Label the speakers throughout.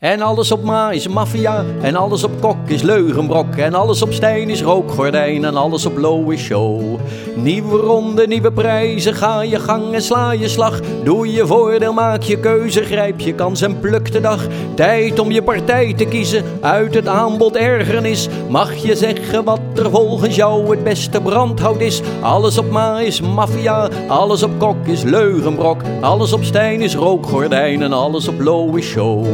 Speaker 1: En alles op ma is maffia, en alles op kok is leugenbrok, en alles op Stijn is rookgordijn, en alles op low is show. Nieuwe ronde, nieuwe prijzen, ga je gang en sla je slag. Doe je voordeel, maak je keuze, grijp je kans en pluk de dag. Tijd om je partij te kiezen, uit het aanbod ergernis. Mag je zeggen wat er volgens jou het beste brandhout is. Alles op ma is maffia, alles op kok is leugenbrok, alles op Stijn is rookgordijn, en alles op low is show.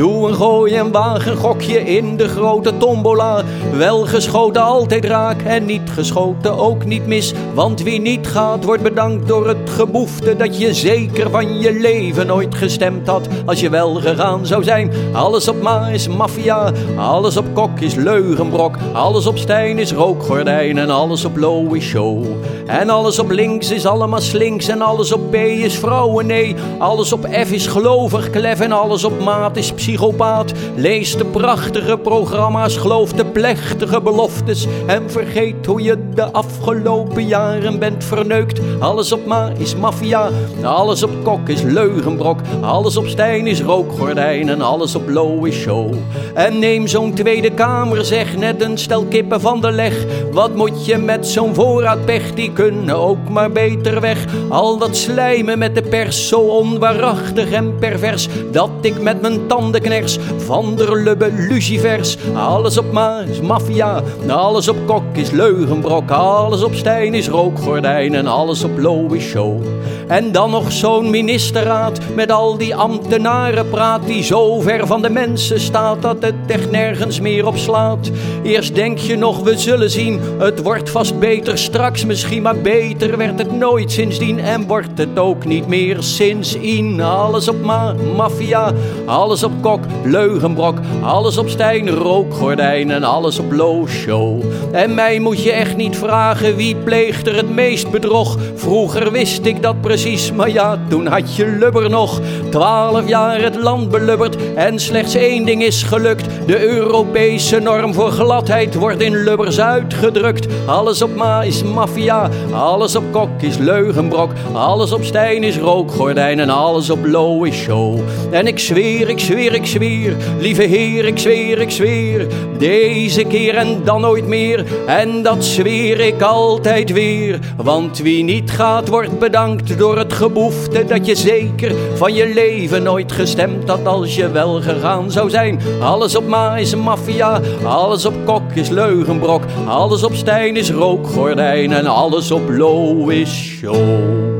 Speaker 1: Doe een gooi en waag een gokje in de grote tombola. Wel geschoten altijd raak en niet geschoten ook niet mis. Want wie niet gaat wordt bedankt door het geboefte dat je zeker van je leven nooit gestemd had. Als je wel gegaan zou zijn. Alles op ma is maffia, alles op kok is leugenbrok. Alles op Stijn is rookgordijn en alles op low is show. En alles op links is allemaal slinks en alles op P is vrouwen nee. Alles op F is gelovig klef en alles op maat is psychopaat. Lees de prachtige programma's, geloof de plechtige beloftes. En vergeet hoe je de afgelopen jaren bent verneukt. Alles op ma is maffia, alles op kok is leugenbrok. Alles op Stijn is rookgordijn en alles op low is show. En neem zo'n Tweede Kamer, zeg net een stel kippen van de leg. Wat moet je met zo'n voorraadpech, die kunnen ook maar beter weg. Al dat slijmen met de pers, zo onwaarachtig en pervers. Dat ik met mijn tandenkners van der Lubbe lucifers. Alles op ma is maffia, alles op kok is leugenbrok. Alles op Stijn is rookgordijn en alles op low is show. En dan nog zo'n ministerraad met al die ambtenarenpraat die zo ver van de mensen staat dat het echt nergens meer op slaat. Eerst denk je nog, we zullen zien, het wordt vast beter straks misschien, maar beter werd het nooit sindsdien en wordt het ook niet meer sindsdien. Alles op ma maffia, alles op kok, leugenbrok, alles op Stijn, rookgordijn en alles op show. En mij moet je echt niet vragen wie pleegt er het meest bedrog. Vroeger wist ik dat precies, maar ja, toen had je lubber nog. Twaalf jaar het land belubberd en slechts één ding is gelukt. De Europese norm voor gladheid wordt in lubbers uitgedrukt. Alles op ma is maffia, alles op kok is leugenbrok. Alles op Stijn is rookgordijn en alles op low is show. En ik zweer, ik zweer, ik zweer, lieve heer, ik zweer, ik zweer. Deze keer en dan nooit meer, en dat zweer ik altijd weer. Want wie niet gaat, wordt bedankt door het geboefte dat je zeker van je leven nooit gestemd had als je wel gegaan zou zijn. Alles op ma is maffia, alles op kok is leugenbrok, alles op Stijn is rookgordijn en alles op low is show.